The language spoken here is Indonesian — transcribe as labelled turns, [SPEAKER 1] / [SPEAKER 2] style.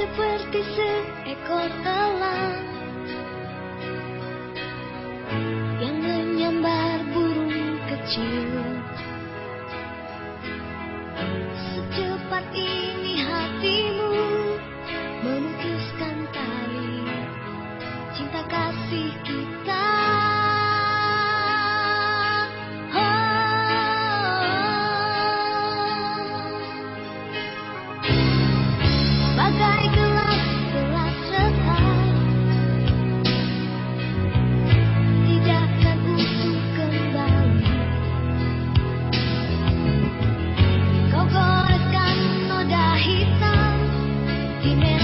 [SPEAKER 1] seperti seekor elang yang menyambar burung kecil. Secepat ini hatimu memutuskan tali cinta kasih kita. Dime